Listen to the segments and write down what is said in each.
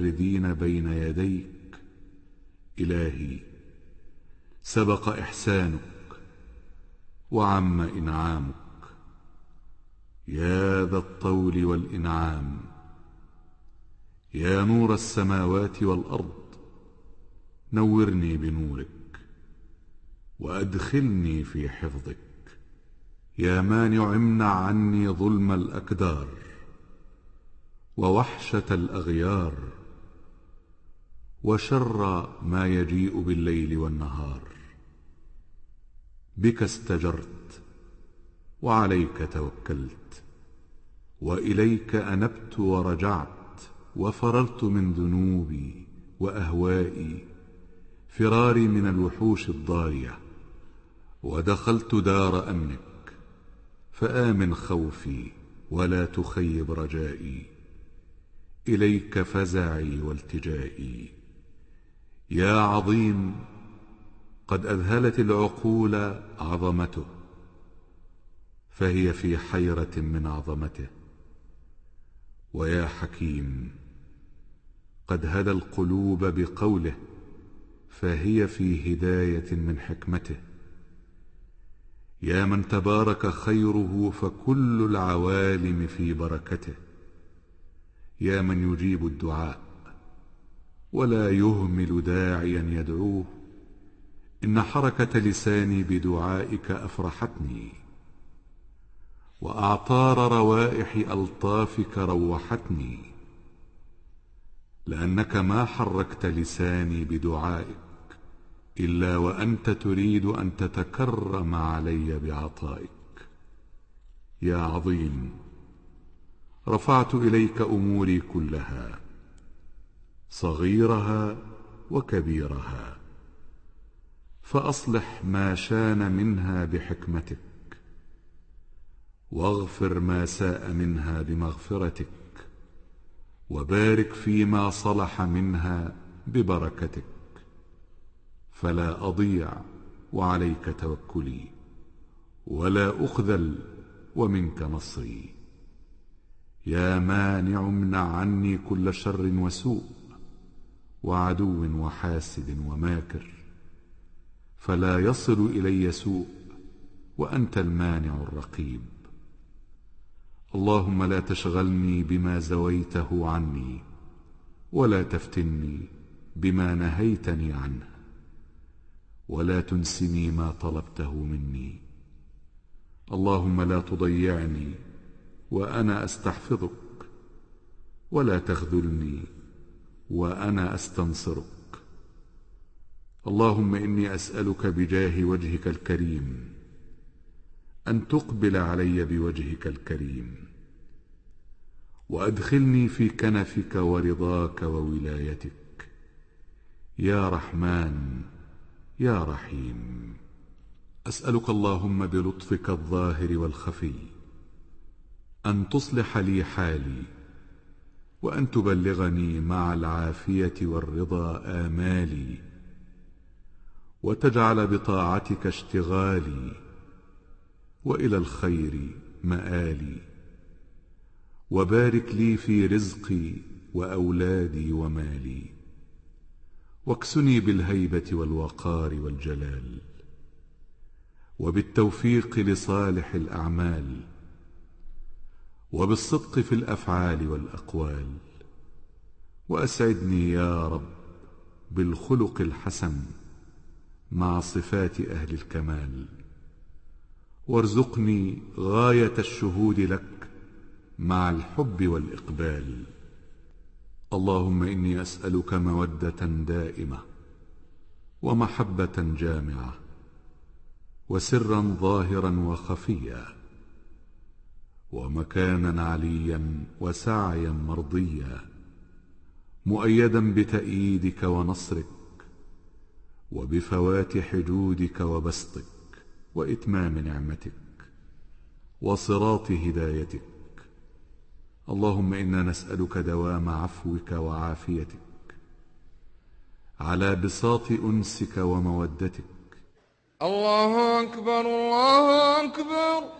المتفردين بين يديك. إلهي سبق إحسانك وعم إنعامك. يا ذا الطول والإنعام يا نور السماوات والأرض نورني بنورك وأدخلني في حفظك. يا مانع امنع عني ظلم الأكدار ووحشة الأغيار. وشر ما يجيء بالليل والنهار. بك استجرت وعليك توكلت وإليك أنبت ورجعت وفررت من ذنوبي وأهوائي فراري من الوحوش الضارية ودخلت دار أمنك فآمن خوفي ولا تخيب رجائي. إليك فزعي والتجائي. يا عظيم قد أذهلت العقول عظمته فهي في حيرة من عظمته. ويا حكيم قد هدى القلوب بقوله فهي في هداية من حكمته. يا من تبارك خيره فكل العوالم في بركته. يا من يجيب الدعاء ولا يهمل داعيا يدعوه. إن حركة لساني بدعائك أفرحتني. وأعطار روائح ألطافك روحتني. لأنك ما حركت لساني بدعائك إلا وأنت تريد أن تتكرم علي بعطائك. يا عظيم رفعت إليك أموري كلها. صغيرها وكبيرها. فأصلح ما شان منها بحكمتك واغفر ما ساء منها بمغفرتك وبارك فيما صلح منها ببركتك. فلا أضيع وعليك توكلي ولا أخذل ومنك نصري. يا مانع امنع عني كل شر وسوء وعدو وحاسد وماكر. فلا يصل إلي سوء وأنت المانع الرقيب. اللهم لا تشغلني بما زويته عني ولا تفتني بما نهيتني عنه ولا تنسني ما طلبته مني. اللهم لا تضيعني وأنا أستحفظك ولا تخذلني وأنا أستنصرك. اللهم إني أسألك بجاه وجهك الكريم أن تقبل علي بوجهك الكريم وأدخلني في كنفك ورضاك وولايتك. يا رحمن يا رحيم. أسألك اللهم بلطفك الظاهر والخفي أن تصلح لي حالي وأن تبلغني مع العافية والرضا آمالي وتجعل بطاعتك اشتغالي وإلى الخير مآلي. وبارك لي في رزقي وأولادي ومالي. واكسني بالهيبة والوقار والجلال. وبالتوفيق لصالح الأعمال. وبالصدق في الأفعال والأقوال. وأسعدني يا رب بالخلق الحسن مع صفات أهل الكمال. وارزقني غاية الشهود لك مع الحب والإقبال. اللهم إني أسألك مودة دائمة ومحبة جامعة وسرا ظاهرا وخفيا ومكانا عليا وسعيا مرضيا مؤيدا بتأييدك ونصرك وبفواتح جودك وبسطك وإتمام نعمتك وصراط هدايتك. اللهم إنا نسألك دوام عفوك وعافيتك على بساط أنسك ومودتك. الله أكبر الله أكبر.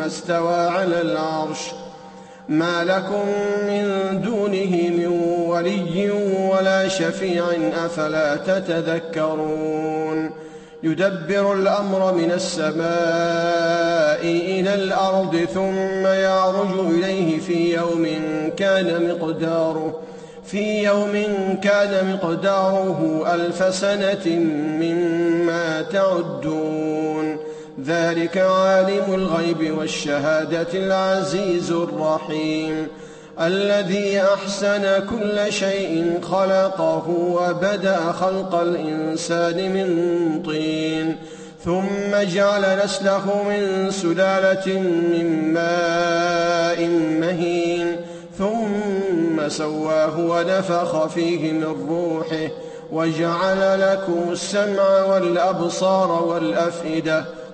استوى على العرش. ما لكم من دونه من ولي ولا شفيع أفلا تتذكرون. يدبر الأمر من السماء إلى الأرض ثم يعرج إليه في يوم كان مقداره في يوم كان مقداره ألف سنة مما تعدون. ذلك عالم الغيب والشهادة العزيز الرحيم. الذي أحسن كل شيء خلقه وبدأ خلق الإنسان من طين. ثم جعل نسله من سلالة من ماء مهين. ثم سواه ونفخ فيه من روحه. وجعل لكم السمع والأبصار والأفئدة.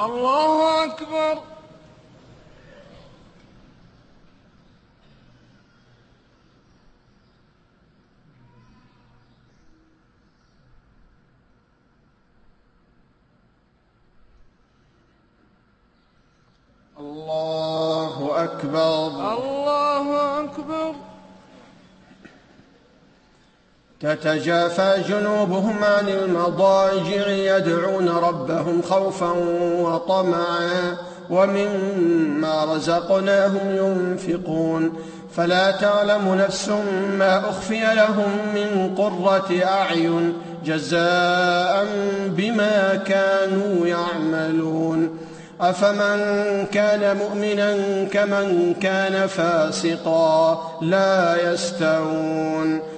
الله أكبر تتجافى جنوبهم عن المضاجع يدعون ربهم خوفا وطمعا ومما رزقناهم ينفقون. فلا تعلم نفس ما أخفي لهم من قرة أعين جزاء بما كانوا يعملون. أفمن كان مؤمنا كمن كان فاسقا لا يستوون.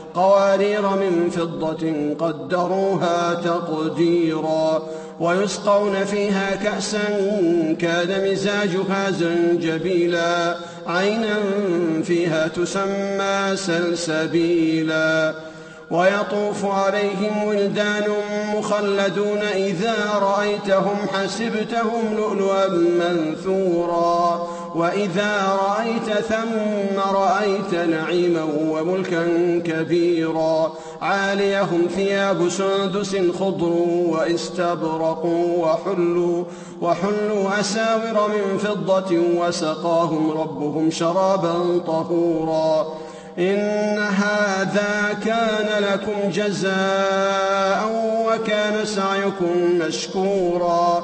قوارير من فضة قدروها تقديرا ويسقون فيها كأسا كان مزاجها زنجبيلا عينا فيها تسمى سلسبيلا. ويطوف عليهم ولدان مخلدون إذا رأيتهم حسبتهم لؤلؤا منثورا. وإذا رأيت ثم رأيت نعيما وملكا كبيرا عاليهم ثياب سندس خضر واستبرق وحلوا وحلوا أساور من فضة وسقاهم ربهم شرابا طهورا إن هذا كان لكم جزاء وكان سعيكم مشكورا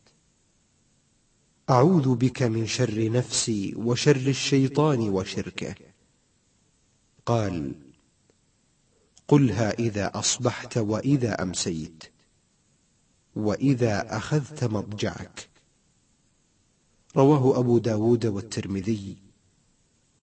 أعوذ بك من شر نفسي وشر الشيطان وشركه. قال قلها إذا أصبحت وإذا أمسيت وإذا أخذت مضجعك. رواه أبو داود والترمذي.